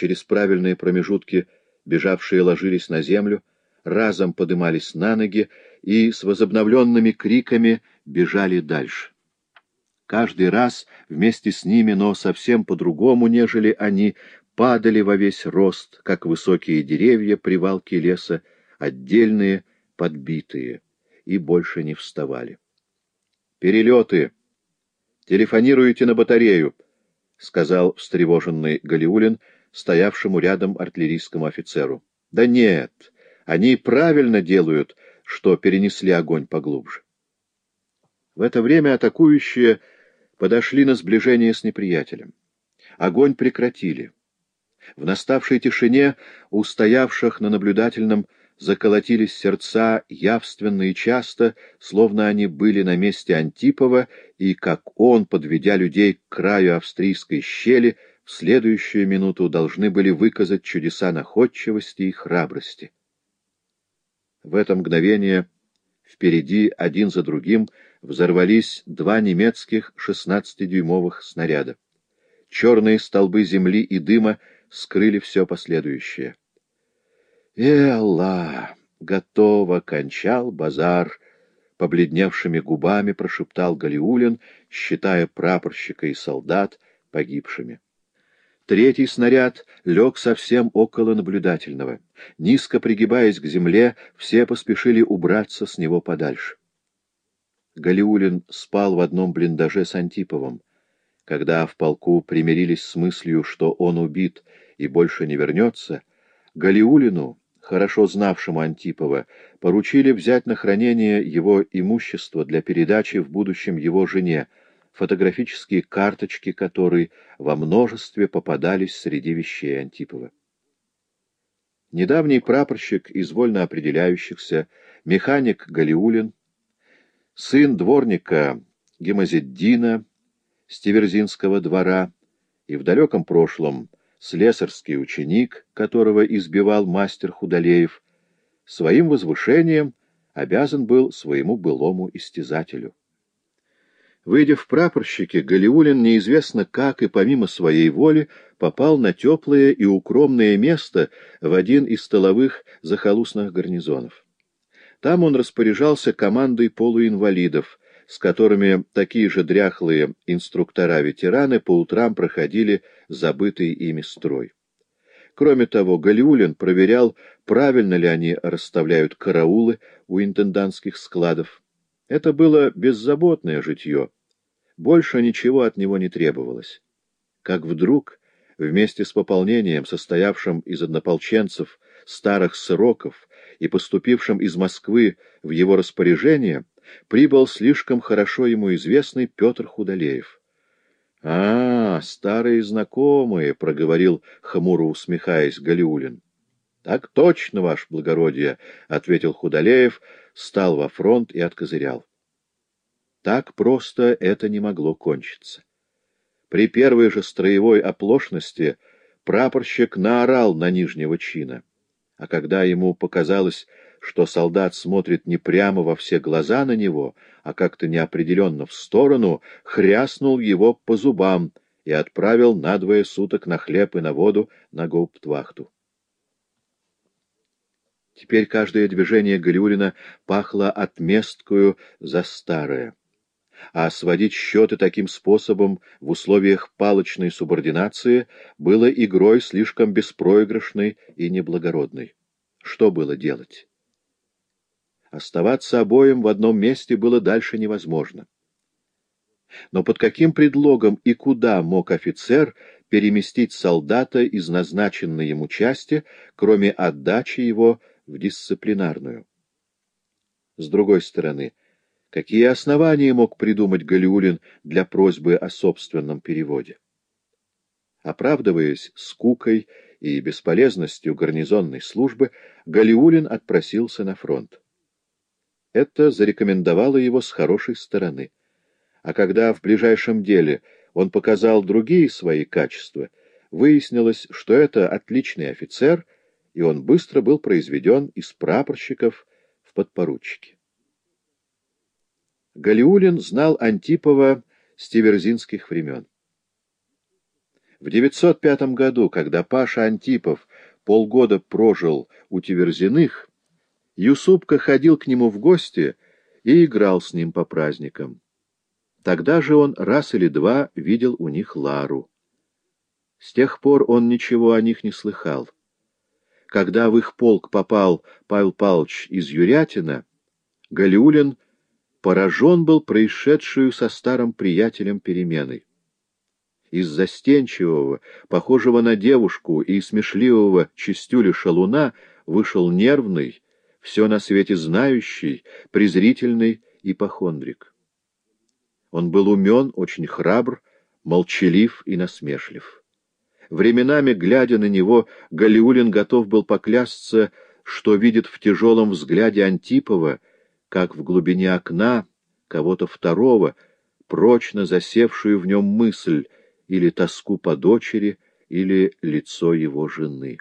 через правильные промежутки бежавшие ложились на землю, разом подымались на ноги и с возобновленными криками бежали дальше. Каждый раз вместе с ними, но совсем по-другому, нежели они, падали во весь рост, как высокие деревья при валке леса, отдельные, подбитые, и больше не вставали. «Перелеты! Телефонируете на батарею!» — сказал встревоженный Галиулин, стоявшему рядом артиллерийскому офицеру. — Да нет, они правильно делают, что перенесли огонь поглубже. В это время атакующие подошли на сближение с неприятелем. Огонь прекратили. В наставшей тишине у стоявших на наблюдательном заколотились сердца явственно и часто, словно они были на месте Антипова, и как он, подведя людей к краю австрийской щели, следующую минуту должны были выказать чудеса находчивости и храбрости. В это мгновение впереди один за другим взорвались два немецких шестнадцатидюймовых снаряда. Черные столбы земли и дыма скрыли все последующее. «Элла! Готово! Кончал базар!» Побледневшими губами прошептал Галиулин, считая прапорщика и солдат погибшими. Третий снаряд лег совсем около наблюдательного. Низко пригибаясь к земле, все поспешили убраться с него подальше. Галиулин спал в одном блиндаже с Антиповым. Когда в полку примирились с мыслью, что он убит и больше не вернется, Галиулину, хорошо знавшему Антипова, поручили взять на хранение его имущество для передачи в будущем его жене, фотографические карточки которой во множестве попадались среди вещей Антипова. Недавний прапорщик из вольно определяющихся, механик Галиулин, сын дворника Гемозеддина Стеверзинского двора и в далеком прошлом слесарский ученик, которого избивал мастер Худалеев, своим возвышением обязан был своему былому истязателю. Выйдя в прапорщики, Галиулин неизвестно как и помимо своей воли попал на теплое и укромное место в один из столовых захолустных гарнизонов. Там он распоряжался командой полуинвалидов, с которыми такие же дряхлые инструктора-ветераны по утрам проходили забытый ими строй. Кроме того, Галиулин проверял, правильно ли они расставляют караулы у интендантских складов, это было беззаботное житье. Больше ничего от него не требовалось. Как вдруг, вместе с пополнением, состоявшим из однополченцев, старых сроков и поступившим из Москвы в его распоряжение, прибыл слишком хорошо ему известный Петр Худалеев. — А, старые знакомые, — проговорил, хмуро усмехаясь, Галиулин. — Так точно, ваше благородие, — ответил Худалеев, стал во фронт и откозырял. Так просто это не могло кончиться. При первой же строевой оплошности прапорщик наорал на нижнего чина, а когда ему показалось, что солдат смотрит не прямо во все глаза на него, а как-то неопределенно в сторону, хряснул его по зубам и отправил на двое суток на хлеб и на воду на гауптвахту. Теперь каждое движение Галюрина пахло отместкую за старое. А сводить счеты таким способом в условиях палочной субординации было игрой слишком беспроигрышной и неблагородной. Что было делать? Оставаться обоим в одном месте было дальше невозможно. Но под каким предлогом и куда мог офицер переместить солдата из назначенной ему части, кроме отдачи его в дисциплинарную. С другой стороны, какие основания мог придумать Галиулин для просьбы о собственном переводе? Оправдываясь скукой и бесполезностью гарнизонной службы, Галиулин отпросился на фронт. Это зарекомендовало его с хорошей стороны. А когда в ближайшем деле он показал другие свои качества, выяснилось, что это отличный офицер — и он быстро был произведен из прапорщиков в подпоручики. Галиулин знал Антипова с тиверзинских времен. В 905 году, когда Паша Антипов полгода прожил у Тиверзиных, Юсупка ходил к нему в гости и играл с ним по праздникам. Тогда же он раз или два видел у них Лару. С тех пор он ничего о них не слыхал. Когда в их полк попал Павел Павлович из Юрятина, Галиулин поражен был происшедшую со старым приятелем переменой. Из застенчивого, похожего на девушку и смешливого чистюля шалуна вышел нервный, все на свете знающий, презрительный ипохондрик. Он был умен, очень храбр, молчалив и насмешлив. Временами, глядя на него, Галиулин готов был поклясться, что видит в тяжелом взгляде Антипова, как в глубине окна кого-то второго, прочно засевшую в нем мысль или тоску по дочери, или лицо его жены.